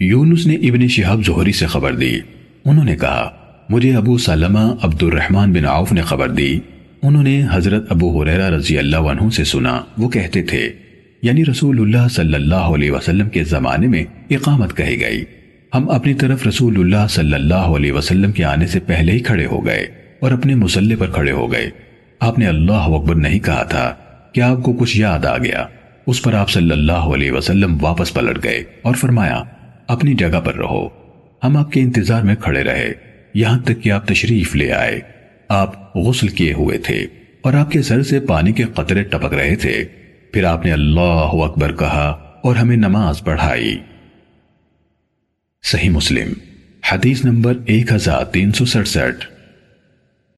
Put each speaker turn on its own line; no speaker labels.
یونس نے ابن شہاب زہری سے خبر دی۔ انہوں نے کہا، مجھے ابو سلمہ عبد الرحمن بن عوف نے خبر دی۔ انہوں نے حضرت ابو حریرہ رضی اللہ عنہ سے سنا۔ وہ کہتے تھے یعنی رسول اللہ صلی اللہ علیہ وسلم کے زمانے میں اقامت کہی گئی۔ ہم اپنی طرف رسول اللہ صلی اللہ علیہ وسلم کے آنے سے پہلے ہی کھڑے ہو گئے اور اپنے مسلح پر کھڑے ہو گئے۔ آپ نے اللہ اکبر نہیں کہا تھا کہ آپ کو کچھ یاد آ گیا۔ اس پر آپ صلی اللہ علیہ وسلم واپس پلٹ گئے اور فرمایا اپنی جگہ پر رہو۔ ہم آپ کے انتظار میں کھڑے رہے۔ یہاں تک کہ آپ تشریف لے آئے۔ آپ غسل کیے ہوئے تھے اور آپ کے سر سے پانی کے قطرے ٹپک رہے تھے۔ پھر آپ نے اللہ اکبر کہا اور ہمیں نماز پڑھائی۔ صحیح مسلم، حدیث نمبر ایک ہزار تین سو سڑسٹھ۔